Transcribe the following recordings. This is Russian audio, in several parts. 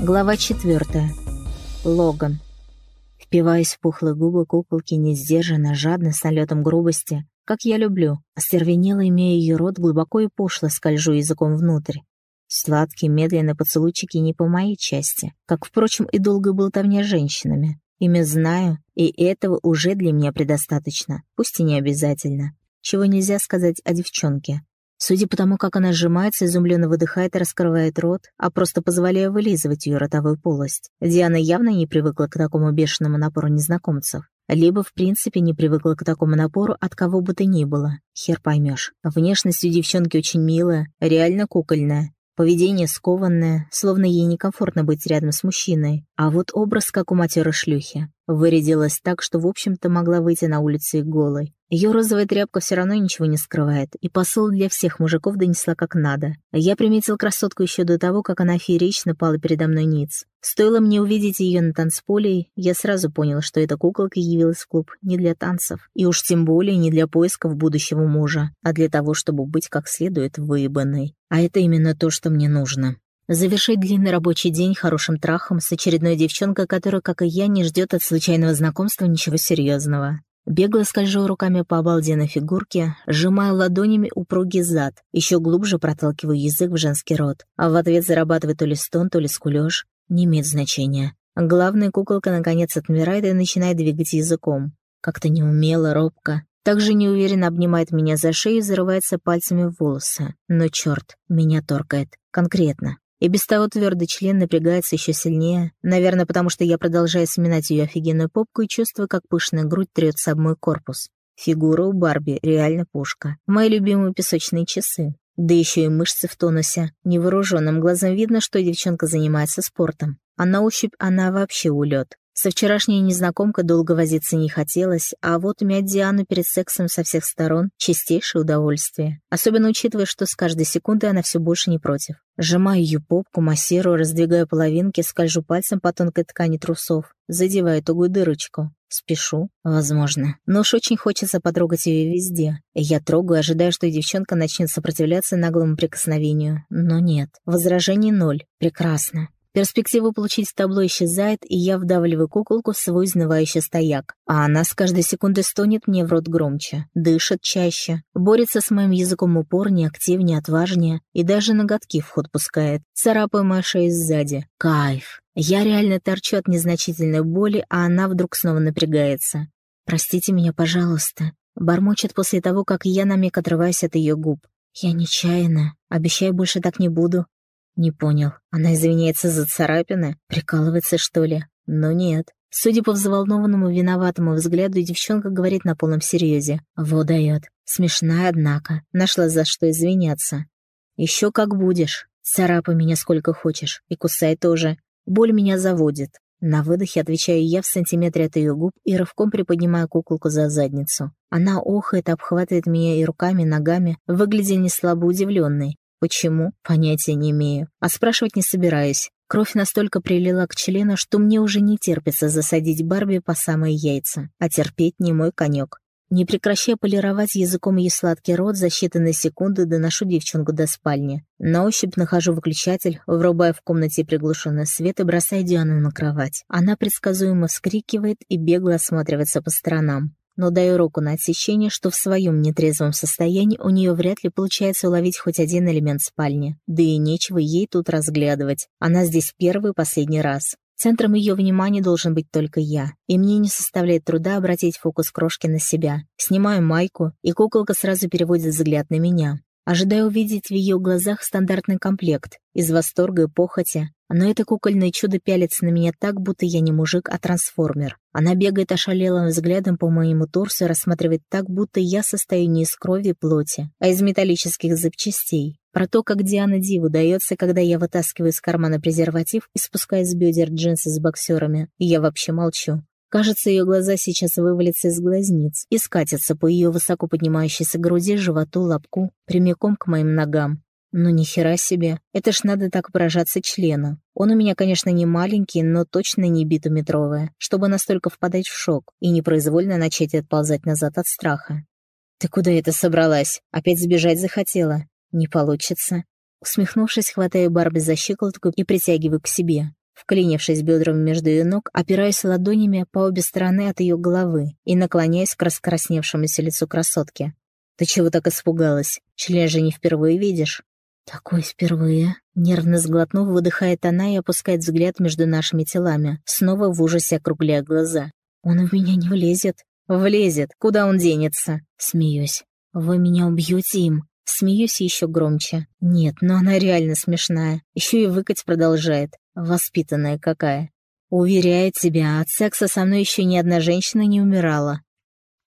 Глава четвертая. Логан. Впиваясь в пухлые губы куколки не сдержанно, жадно, с налетом грубости, как я люблю, остервенела, имея ее рот, глубоко и пошло скольжу языком внутрь. Сладкие, медленные поцелуйчики не по моей части, как, впрочем, и долгая болтовня с женщинами. Ими знаю, и этого уже для меня предостаточно, пусть и не обязательно. Чего нельзя сказать о девчонке. Судя по тому, как она сжимается, изумленно выдыхает и раскрывает рот, а просто позволяя вылизывать ее ротовую полость, Диана явно не привыкла к такому бешеному напору незнакомцев. Либо, в принципе, не привыкла к такому напору от кого бы то ни было. Хер поймешь. Внешность у девчонки очень милая, реально кукольная. Поведение скованное, словно ей некомфортно быть рядом с мужчиной. А вот образ, как у матеры шлюхи. Вырядилась так, что, в общем-то, могла выйти на улицу и голой. Ее розовая тряпка все равно ничего не скрывает, и посыл для всех мужиков донесла как надо. Я приметил красотку еще до того, как она феерично пала передо мной ниц. Стоило мне увидеть ее на танцполе, я сразу понял, что эта куколка явилась в клуб не для танцев, и уж тем более не для поисков будущего мужа, а для того, чтобы быть как следует выебанной. А это именно то, что мне нужно. Завершить длинный рабочий день хорошим трахом с очередной девчонкой, которая, как и я, не ждет от случайного знакомства ничего серьезного. Бегло скольжу руками по обалденной фигурке, сжимаю ладонями упругий зад, еще глубже проталкиваю язык в женский рот, а в ответ зарабатываю то ли стон, то ли скулёж. Не имеет значения. Главная куколка наконец отмирает и начинает двигать языком. Как-то неумело, робко. Также неуверенно обнимает меня за шею и зарывается пальцами в волосы. Но черт, меня торкает. Конкретно. И без того твердый член напрягается еще сильнее, наверное, потому что я продолжаю сминать ее офигенную попку и чувствую, как пышная грудь трется об мой корпус. Фигура у Барби реально пушка. Мои любимые песочные часы. Да еще и мышцы в тонусе. Невооруженным глазом видно, что девчонка занимается спортом. А на ощупь она вообще улет. Со вчерашней незнакомкой долго возиться не хотелось, а вот мять Диану перед сексом со всех сторон — чистейшее удовольствие. Особенно учитывая, что с каждой секундой она все больше не против. Сжимаю ее попку, массирую, раздвигаю половинки, скольжу пальцем по тонкой ткани трусов, задеваю тугую дырочку. Спешу, возможно. Но уж очень хочется потрогать ее везде. Я трогаю, ожидая, что девчонка начнет сопротивляться наглому прикосновению. Но нет. Возражений ноль. Прекрасно. Перспектива получить табло исчезает, и я вдавливаю куколку в свой изнывающий стояк. А она с каждой секунды стонет мне в рот громче, дышит чаще, борется с моим языком упорнее, активнее, отважнее, и даже ноготки в ход пускает, царапая мою шею сзади. Кайф. Я реально торчу от незначительной боли, а она вдруг снова напрягается. «Простите меня, пожалуйста», — бормочет после того, как я на миг отрываюсь от ее губ. «Я нечаянно. Обещаю, больше так не буду. Не понял. Она извиняется за царапины? Прикалывается, что ли? Но нет. Судя по взволнованному виноватому взгляду, девчонка говорит на полном серьезе. Во дает. Смешная, однако. Нашла за что извиняться. Еще как будешь. Царапай меня сколько хочешь. И кусай тоже. Боль меня заводит. На выдохе отвечаю я в сантиметре от ее губ и рывком приподнимаю куколку за задницу. Она охает, обхватывает меня и руками, и ногами, выглядя не слабо удивленной. Почему? Понятия не имею. А спрашивать не собираюсь. Кровь настолько прилила к члену, что мне уже не терпится засадить Барби по самые яйца. А терпеть не мой конек. Не прекращая полировать языком ее сладкий рот, за считанные секунды доношу девчонку до спальни. На ощупь нахожу выключатель, врубая в комнате приглушенный свет и бросаю Диану на кровать. Она предсказуемо вскрикивает и бегло осматривается по сторонам но даю руку на отсечение, что в своем нетрезвом состоянии у нее вряд ли получается уловить хоть один элемент спальни. Да и нечего ей тут разглядывать. Она здесь первый и последний раз. Центром ее внимания должен быть только я, и мне не составляет труда обратить фокус крошки на себя. Снимаю майку, и куколка сразу переводит взгляд на меня. Ожидаю увидеть в ее глазах стандартный комплект, из восторга и похоти, но это кукольное чудо пялится на меня так, будто я не мужик, а трансформер. Она бегает ошалелым взглядом по моему торсу и рассматривает так, будто я состою не из крови и плоти, а из металлических запчастей. Про то, как Диана Диву дается, когда я вытаскиваю из кармана презерватив и спускаю с бедер джинсы с боксерами, я вообще молчу. Кажется, ее глаза сейчас вывалятся из глазниц и скатятся по ее высоко поднимающейся груди, животу, лобку, прямиком к моим ногам. Ну ни хера себе, это ж надо так поражаться члену. Он у меня, конечно, не маленький, но точно не битометровый, чтобы настолько впадать в шок и непроизвольно начать отползать назад от страха. «Ты куда это собралась? Опять сбежать захотела? Не получится». Усмехнувшись, хватаю Барби за щиколотку и притягиваю к себе. Вклинившись бедрами между ее ног, опираясь ладонями по обе стороны от ее головы и наклоняясь к раскрасневшемуся лицу красотки. «Ты чего так испугалась? Член же не впервые видишь?» «Такой впервые». Нервно сглотнув, выдыхает она и опускает взгляд между нашими телами, снова в ужасе округляя глаза. «Он в меня не влезет». «Влезет. Куда он денется?» Смеюсь. «Вы меня убьете им». Смеюсь еще громче. Нет, но она реально смешная. Еще и выкать продолжает. Воспитанная какая. Уверяю тебя, от секса со мной еще ни одна женщина не умирала.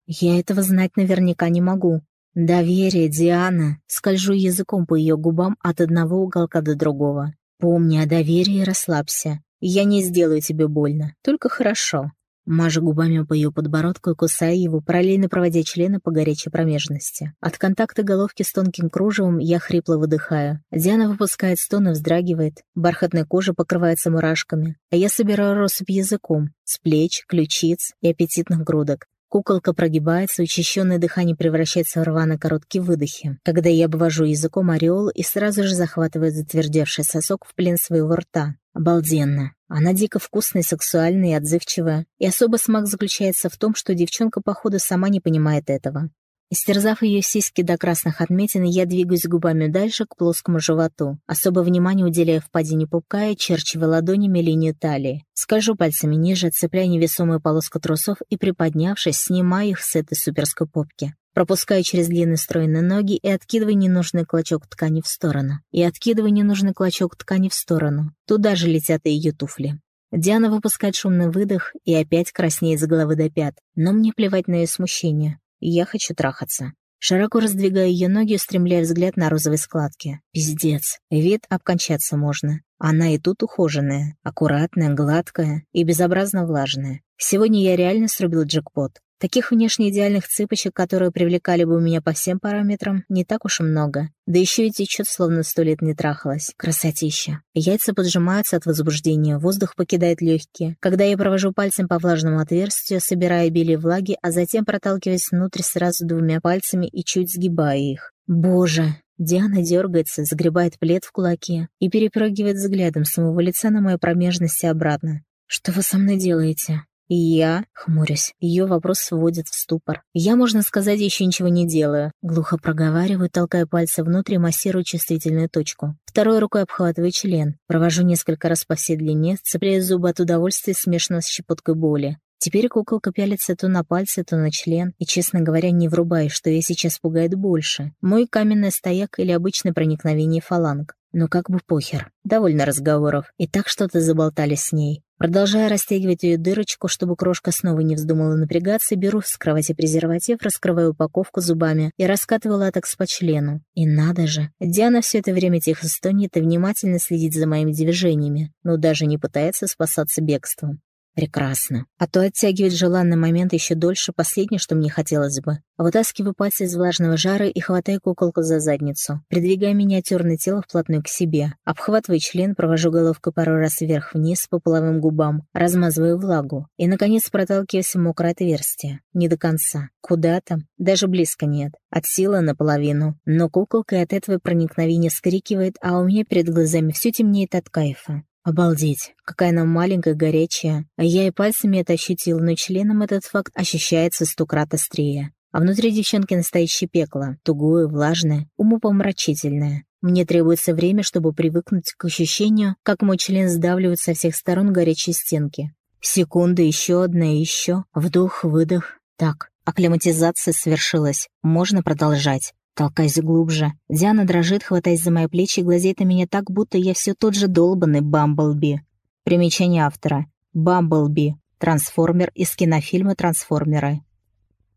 Я этого знать наверняка не могу. Доверие, Диана. Скольжу языком по ее губам от одного уголка до другого. Помни о доверии и расслабься. Я не сделаю тебе больно, только хорошо. Мажа губами по ее подбородку и кусая его, параллельно проводя члены по горячей промежности. От контакта головки с тонким кружевом я хрипло выдыхаю. Диана выпускает стон и вздрагивает. Бархатная кожа покрывается мурашками. А я собираю россыпь языком. С плеч, ключиц и аппетитных грудок. Куколка прогибается, учащенное дыхание превращается в рвано короткие выдохи, когда я обвожу языком ореол и сразу же захватываю затвердевший сосок в плен своего рта. Обалденно. Она дико вкусная, сексуальная и отзывчивая. И особый смак заключается в том, что девчонка, походу, сама не понимает этого. Истерзав ее сиськи до красных отметин, я двигаюсь губами дальше к плоскому животу, особое внимание уделяя впадине пупка и черчивая ладонями линию талии. Скольжу пальцами ниже, цепляя невесомую полоску трусов и, приподнявшись, снимаю их с этой суперской попки. Пропускаю через длинные стройные ноги и откидываю ненужный клочок ткани в сторону. И откидываю ненужный клочок ткани в сторону. Туда же летят и ее туфли. Диана выпускает шумный выдох и опять краснеет с головы до пят. Но мне плевать на ее смущение. Я хочу трахаться. Широко раздвигая ее ноги, устремляя взгляд на розовые складки. Пиздец. Вид обкончаться можно. Она и тут ухоженная, аккуратная, гладкая и безобразно влажная. Сегодня я реально срубил джекпот. Таких внешне идеальных цыпочек, которые привлекали бы меня по всем параметрам, не так уж и много. Да еще и течет, словно сто лет не трахалась. Красотища. Яйца поджимаются от возбуждения, воздух покидает легкие. Когда я провожу пальцем по влажному отверстию, собирая обилие влаги, а затем проталкиваясь внутрь сразу двумя пальцами и чуть сгибая их. Боже, Диана дергается, загребает плед в кулаке и перепрыгивает взглядом с моего лица на мою промежность и обратно. «Что вы со мной делаете?» Я, хмурюсь, ее вопрос сводит в ступор. Я, можно сказать, еще ничего не делаю. Глухо проговариваю, толкая пальцы внутрь и массирую чувствительную точку. Второй рукой обхватываю член. Провожу несколько раз по всей длине, цепляя зубы от удовольствия, смешанного с щепоткой боли. Теперь куколка пялится то на пальцы, то на член, и, честно говоря, не врубаю, что я сейчас пугает больше. Мой каменный стояк или обычное проникновение фаланг. Но как бы похер. Довольно разговоров. И так что-то заболтали с ней. Продолжая растягивать ее дырочку, чтобы крошка снова не вздумала напрягаться, беру с кровати презерватив, раскрываю упаковку зубами и раскатываю латекс по члену. И надо же, Диана все это время тихо стонет и внимательно следит за моими движениями, но даже не пытается спасаться бегством. Прекрасно. А то оттягивать желанный момент еще дольше последнее, что мне хотелось бы. Вытаскиваю пальцы из влажного жара и хватаю куколку за задницу, придвигая миниатюрное тело вплотную к себе. Обхватываю член, провожу головкой пару раз вверх-вниз по половым губам, размазываю влагу и, наконец, проталкиваюсь в мокрое отверстие. Не до конца. Куда там? Даже близко нет. От силы наполовину. Но куколка от этого проникновения скрикивает, а у меня перед глазами все темнеет от кайфа. Обалдеть, какая она маленькая, горячая. А я и пальцами это ощутил, но членом этот факт ощущается сто крат острее. А внутри девчонки настоящее пекло, тугое, влажное, умопомрачительное. Мне требуется время, чтобы привыкнуть к ощущению, как мой член сдавливает со всех сторон горячие стенки. Секунда, еще одна, еще. Вдох, выдох. Так, акклиматизация свершилась. Можно продолжать. Толкайся глубже. Диана дрожит, хватаясь за мои плечи и глазеет на меня так, будто я все тот же долбанный Бамблби. Примечание автора. Бамблби. Трансформер из кинофильма «Трансформеры».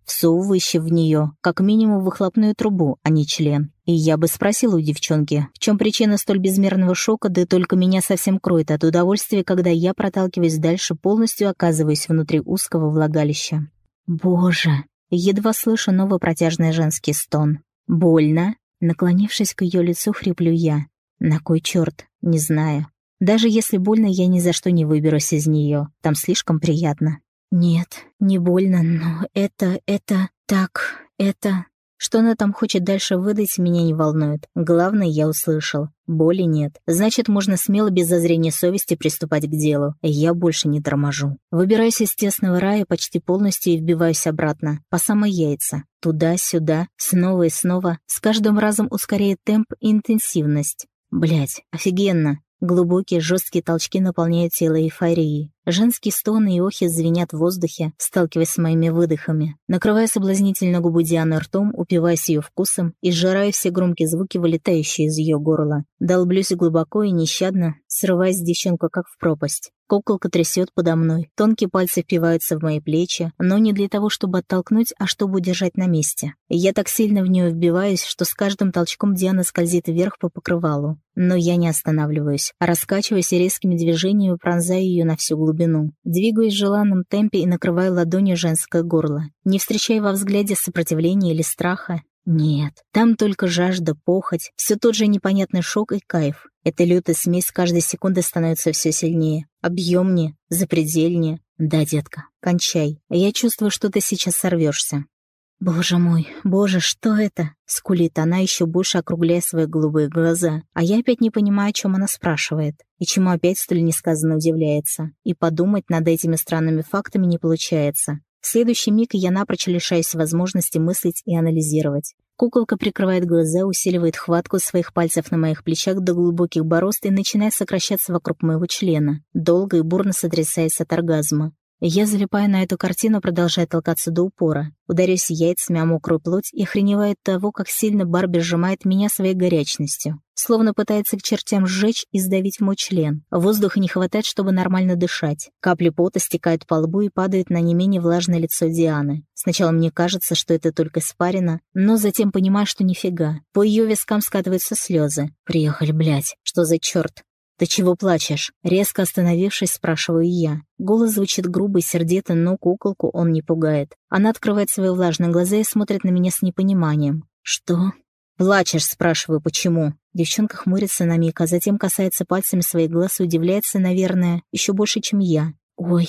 Всовывающий в нее, как минимум, выхлопную трубу, а не член. И я бы спросила у девчонки, в чем причина столь безмерного шока, да только меня совсем кроет от удовольствия, когда я проталкиваюсь дальше, полностью оказываюсь внутри узкого влагалища. Боже! Едва слышу новый протяжный женский стон. «Больно?» Наклонившись к ее лицу, хриплю я. «На кой черт? Не знаю. Даже если больно, я ни за что не выберусь из нее. Там слишком приятно». «Нет, не больно, но это... это... так... это...» Что она там хочет дальше выдать, меня не волнует. Главное, я услышал. Боли нет. Значит, можно смело без зазрения совести приступать к делу. Я больше не торможу. Выбираюсь из тесного рая почти полностью и вбиваюсь обратно, по самой яйца. Туда-сюда, снова и снова, с каждым разом ускоряет темп и интенсивность. Блять, офигенно. Глубокие жесткие толчки наполняют тело эйфорией. Женские стоны и охи звенят в воздухе, сталкиваясь с моими выдохами. Накрывая соблазнительно губу Дианы ртом, упиваясь ее вкусом и сжирая все громкие звуки, вылетающие из ее горла. Долблюсь глубоко и нещадно, срываясь девчонку как в пропасть. Куколка трясет подо мной, тонкие пальцы впиваются в мои плечи, но не для того, чтобы оттолкнуть, а чтобы удержать на месте. Я так сильно в нее вбиваюсь, что с каждым толчком Диана скользит вверх по покрывалу. Но я не останавливаюсь, а раскачиваясь резкими движениями пронзаю ее на всю глубину. Двигаюсь в желанном темпе и накрываю ладонью женское горло. Не встречая во взгляде сопротивления или страха, нет, там только жажда, похоть, все тот же непонятный шок и кайф. Эта лютая смесь каждой секунды становится все сильнее, объемнее, запредельнее. Да, детка, кончай. Я чувствую, что ты сейчас сорвешься. «Боже мой, боже, что это?» — скулит она, еще больше округляя свои голубые глаза. А я опять не понимаю, о чем она спрашивает. И чему опять столь несказанно удивляется. И подумать над этими странными фактами не получается. В следующий миг я напрочь лишаюсь возможности мыслить и анализировать. Куколка прикрывает глаза, усиливает хватку своих пальцев на моих плечах до глубоких борозд и начинает сокращаться вокруг моего члена, долго и бурно сотрясаясь от оргазма. Я залипаю на эту картину, продолжая толкаться до упора. Ударяюсь яйцами о мокрую плоть и охреневаю от того, как сильно Барби сжимает меня своей горячностью. Словно пытается к чертям сжечь и сдавить мой член. Воздуха не хватает, чтобы нормально дышать. Капли пота стекают по лбу и падают на не менее влажное лицо Дианы. Сначала мне кажется, что это только спарено, но затем понимаю, что нифига. По ее вискам скатываются слезы. Приехали, блядь. Что за черт? «Ты чего плачешь?» Резко остановившись, спрашиваю я. Голос звучит грубо и сердито, но куколку он не пугает. Она открывает свои влажные глаза и смотрит на меня с непониманием. «Что?» «Плачешь?» — спрашиваю, почему. Девчонка хмурится на миг, а затем касается пальцами своих глаз и удивляется, наверное, еще больше, чем я. «Ой,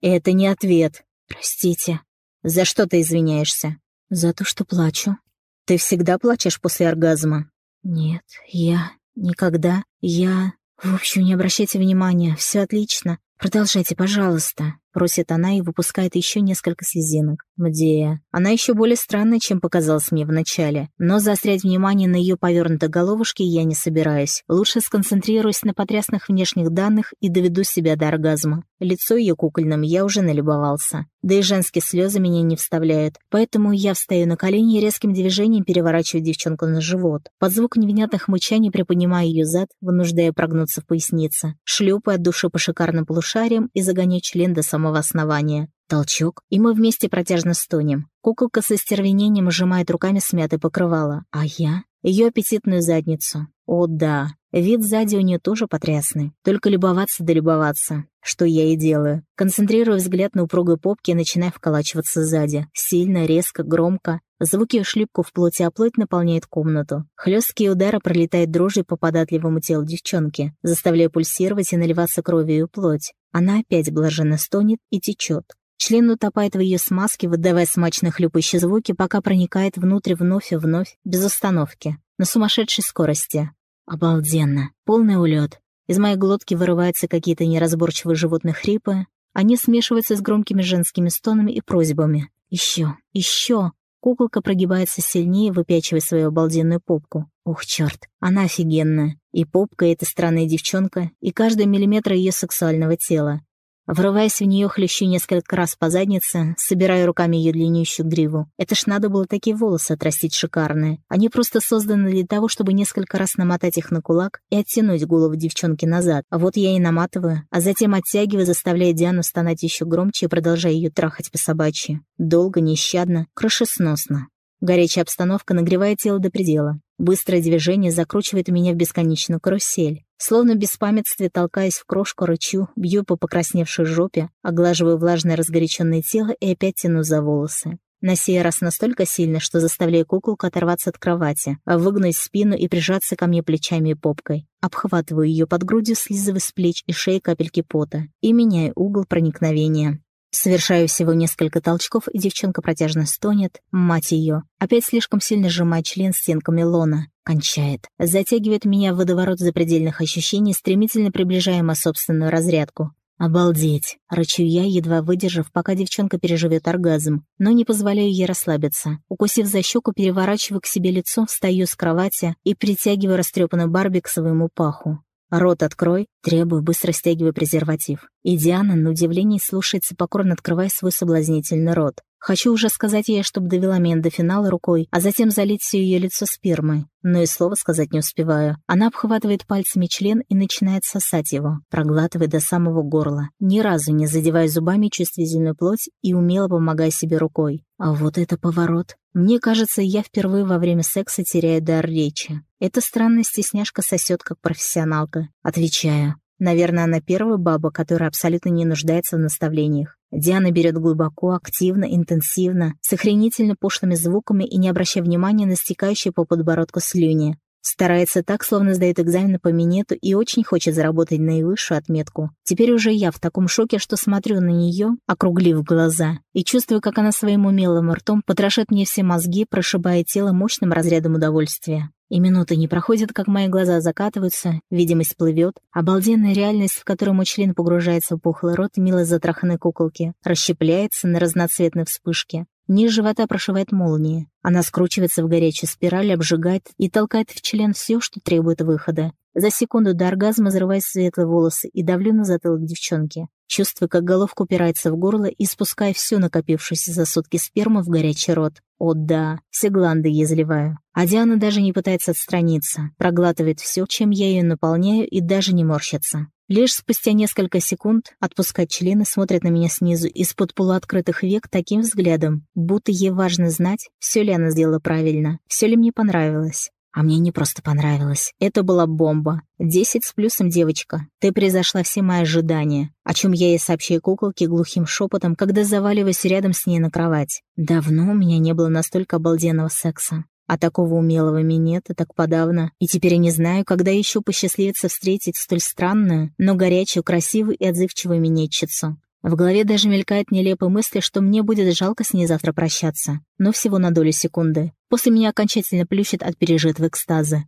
это не ответ. Простите. За что ты извиняешься?» «За то, что плачу». «Ты всегда плачешь после оргазма?» «Нет, я... никогда. Я...» «В общем, не обращайте внимания, все отлично. Продолжайте, пожалуйста», — просит она и выпускает еще несколько слезинок. Мдея. Она еще более странная, чем показалось мне вначале, но заострять внимание на ее повернутой головушке я не собираюсь. Лучше сконцентрируюсь на потрясных внешних данных и доведу себя до оргазма. Лицо ее кукольным я уже налюбовался. Да и женские слезы меня не вставляют. Поэтому я встаю на колени и резким движением переворачиваю девчонку на живот. Под звук невнятных мычаний приподнимаю ее зад, вынуждая прогнуться в пояснице. Шлепаю от души по шикарным полушариям и загоняю член до самого основания. Толчок, и мы вместе протяжно стонем. Куколка со стервенением сжимает руками смятое покрывало, а я — ее аппетитную задницу. О да, вид сзади у нее тоже потрясный. Только любоваться да любоваться, что я и делаю. Концентрирую взгляд на упругой попке и начинаю вколачиваться сзади. Сильно, резко, громко. Звуки шлипку в плоти о плоть наполняют комнату. Хлесткие удары пролетают дрожью по податливому телу девчонки, заставляя пульсировать и наливаться кровью и плоть. Она опять блаженно стонет и течет. Член утопает в ее смазке, выдавая смачные хлюпающие звуки, пока проникает внутрь вновь и вновь, без остановки, на сумасшедшей скорости. Обалденно. Полный улет. Из моей глотки вырываются какие-то неразборчивые животные хрипы. Они смешиваются с громкими женскими стонами и просьбами. «Еще! Еще!» Куколка прогибается сильнее, выпячивая свою обалденную попку. Ух, черт, она офигенная. И попка эта странная девчонка, и каждый миллиметр ее сексуального тела. Врываясь в нее, хлещу несколько раз по заднице, собирая руками ее длиннющую гриву. Это ж надо было такие волосы отрастить шикарные. Они просто созданы для того, чтобы несколько раз намотать их на кулак и оттянуть голову девчонки назад. А вот я и наматываю, а затем оттягиваю, заставляя Диану стонать еще громче и продолжая ее трахать по собачьи. Долго, нещадно, крышесносно. Горячая обстановка нагревает тело до предела. Быстрое движение закручивает меня в бесконечную карусель. Словно в беспамятстве, толкаясь в крошку, рычу, бью по покрасневшей жопе, оглаживаю влажное разгоряченное тело и опять тяну за волосы. На сей раз настолько сильно, что заставляю куколку оторваться от кровати, выгнуть спину и прижаться ко мне плечами и попкой. Обхватываю ее под грудью, слизывая с плеч и шеи капельки пота и меняю угол проникновения. Совершаю всего несколько толчков, и девчонка протяжно стонет. Мать ее. Опять слишком сильно сжимает член стенками лона. Кончает. Затягивает меня в водоворот запредельных ощущений, стремительно приближая собственную разрядку. «Обалдеть!» — рычу я, едва выдержав, пока девчонка переживет оргазм, но не позволяю ей расслабиться. Укусив за щеку, переворачиваю к себе лицом, встаю с кровати и притягиваю растрепанный Барби к своему паху. «Рот открой!» — требую, быстро стягивая презерватив. И Диана, на удивление, слушается, покорно открывая свой соблазнительный рот. Хочу уже сказать ей, чтобы довела меня до финала рукой, а затем залить все ее лицо спермой. Но и слова сказать не успеваю. Она обхватывает пальцами член и начинает сосать его, проглатывая до самого горла, ни разу не задевая зубами чувствительную плоть и умело помогая себе рукой. А вот это поворот. Мне кажется, я впервые во время секса теряю дар речи. Эта странная стесняшка сосет как профессионалка. Отвечаю. Наверное, она первая баба, которая абсолютно не нуждается в наставлениях. Диана берет глубоко, активно, интенсивно, с охренительно пошлыми звуками и не обращая внимания на стекающие по подбородку слюни. Старается так, словно сдает экзамен по минету и очень хочет заработать наивысшую отметку. Теперь уже я в таком шоке, что смотрю на нее, округлив глаза, и чувствую, как она своим умелым ртом потрошит мне все мозги, прошибая тело мощным разрядом удовольствия. И минуты не проходят, как мои глаза закатываются, видимость плывет. Обалденная реальность, в которой мой член погружается в пухлый рот мило затраханной куколки, расщепляется на разноцветной вспышке. Низ живота прошивает молния. Она скручивается в горячую спираль, обжигает и толкает в член все, что требует выхода. За секунду до оргазма взрываю светлые волосы и давлю на затылок девчонки. Чувствую, как головка упирается в горло и спускаю всю накопившуюся за сутки сперму в горячий рот. О да, все гланды я заливаю. А Диана даже не пытается отстраниться, проглатывает все, чем я ее наполняю, и даже не морщится. Лишь спустя несколько секунд отпускать члены смотрит на меня снизу из-под полуоткрытых век таким взглядом, будто ей важно знать, все ли она сделала правильно, все ли мне понравилось. А мне не просто понравилось. Это была бомба. Десять с плюсом, девочка. Ты превзошла все мои ожидания. О чем я ей сообщаю куколке глухим шепотом, когда заваливаюсь рядом с ней на кровать. Давно у меня не было настолько обалденного секса. А такого умелого минета так подавно. И теперь я не знаю, когда еще посчастливится встретить столь странную, но горячую, красивую и отзывчивую минетчицу. В голове даже мелькает нелепая мысль, что мне будет жалко с ней завтра прощаться. Но всего на долю секунды. После меня окончательно плющит от пережитого экстаза.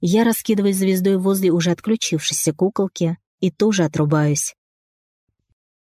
Я раскидываюсь звездой возле уже отключившейся куколки и тоже отрубаюсь.